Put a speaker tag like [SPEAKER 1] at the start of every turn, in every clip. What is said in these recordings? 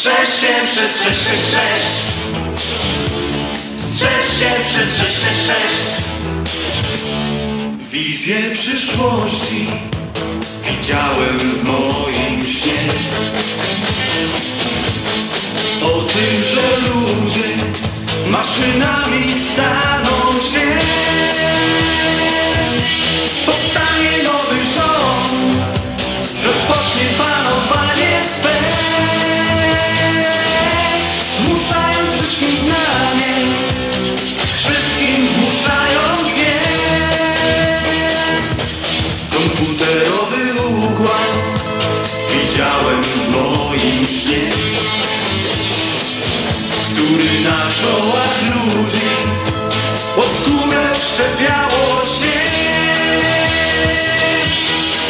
[SPEAKER 1] Strzeż się przed 666 Strzeż. Się przed 666 Wizję przyszłości Widziałem w moim śnie. O tym, że ludzie Maszynami staną na czołach ludzi Pod skórę wszczepiało się.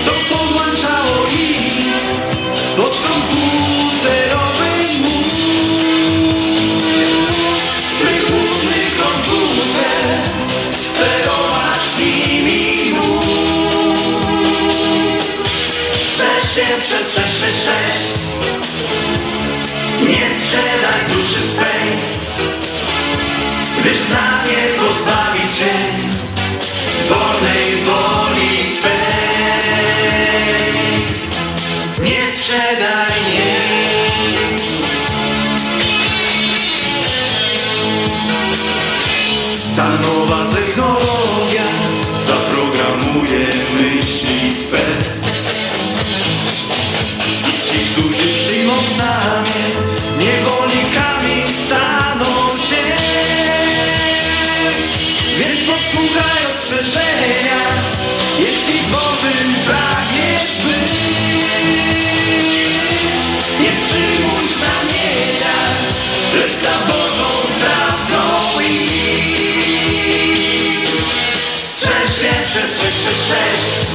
[SPEAKER 1] To podłączało ich Pod komputerowy mózg. Wychłudny komputer Sterować nimi Strzeż się przez 666 Nie sprzedaj duszy swej Gdyż znanie pozbawi cię Wolnej woli Twej? Nie sprzedaj jej Ta nowa technologia Zaprogramuje myśli Twe. I ci, którzy przyjmą znamie Niewolnikami Więc posłuchaj ostrzeżenia Jeśli wolnym pragniesz być Nie przyjmuj znamienia Lecz za Bożą prawdą idź. Strzeż się przed 666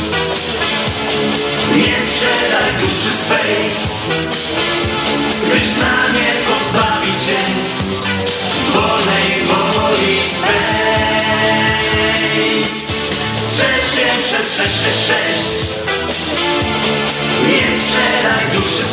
[SPEAKER 1] Nie sprzedaj się przed 666 Nie sprzedaj duszy